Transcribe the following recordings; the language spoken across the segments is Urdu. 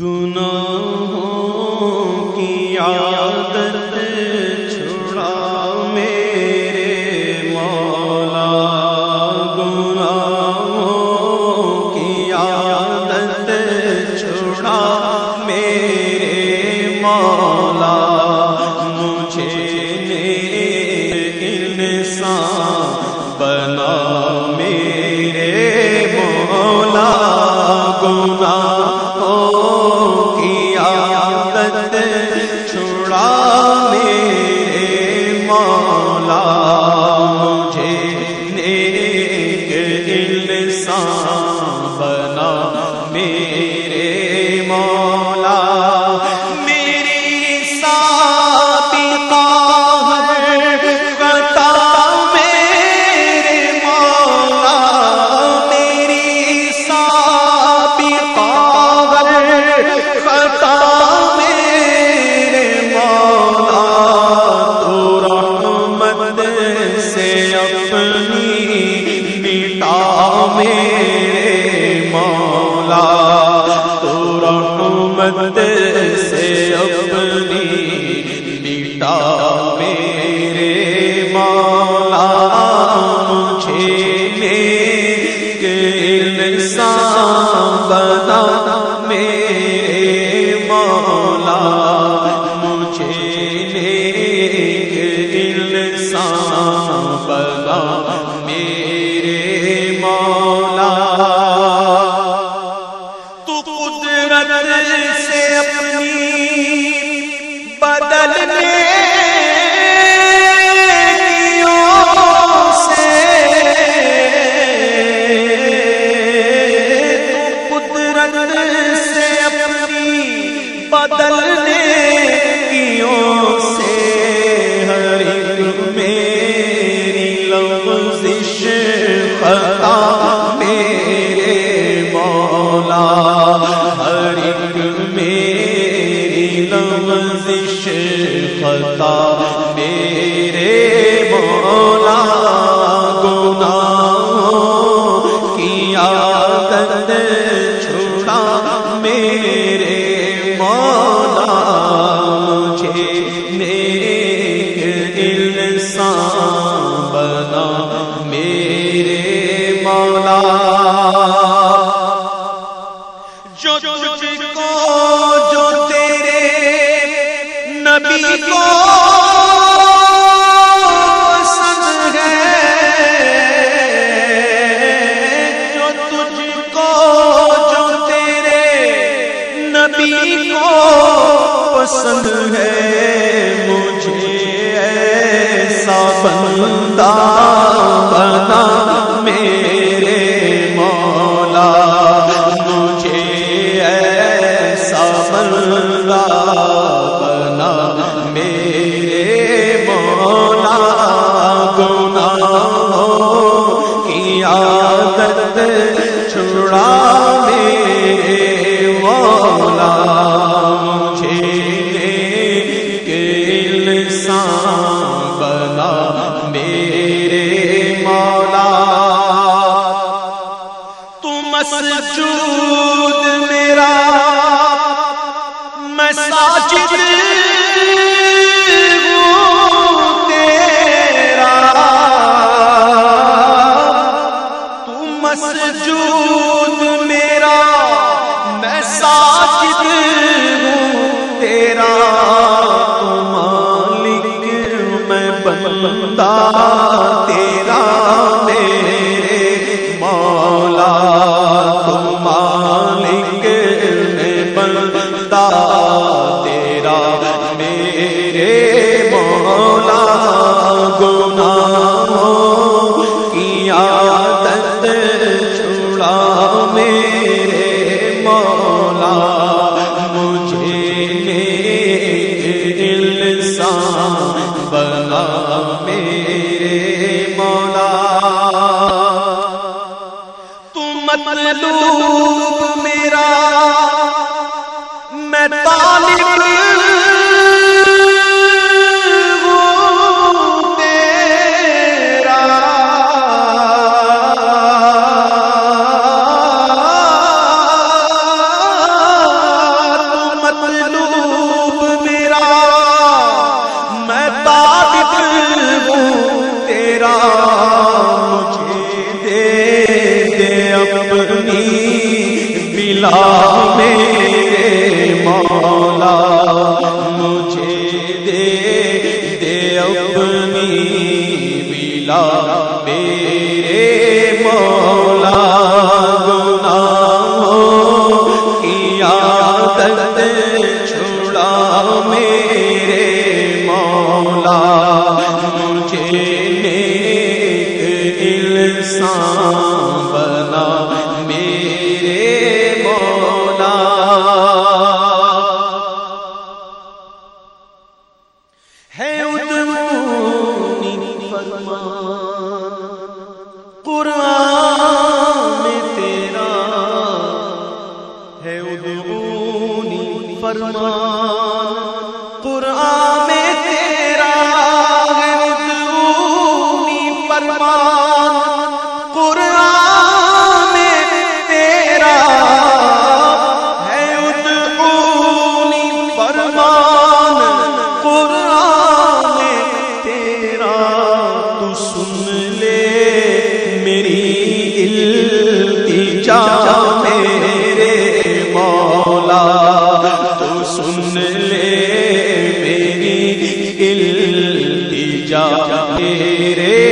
گناہوں کی عادت میرے مولا تو رحمت سے اپنی مٹا میرے مولا مجھے میرے انسان بنا میرے مولا۔ جو تجھ کو، جو تیرے نبی کو پسند ہے، جو تجھ کو، جو تیرے نبی کو پسند ہے، مجھے ایسا بندہ بنا میں اللہ اللہ میرے مولا مجھے دے دے اپنی بلا بے سن لے میری التجا تیرے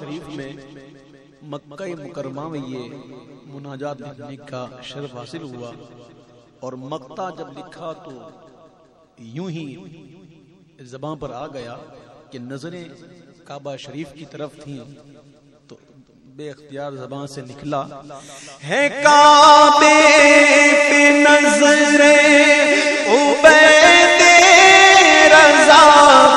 شریف میں مکہ مکرمہ میں یہ مناجات لکھنے کا شرف حاصل ہوا۔ اور مقتا جب لکھا تو یوں ہی زبان پر آ گیا کہ نظریں کعبہ شریف کی طرف تھیں تو بے اختیار زبان سے نکلا۔ ہے کعبے پہ نظریں عبید رضا۔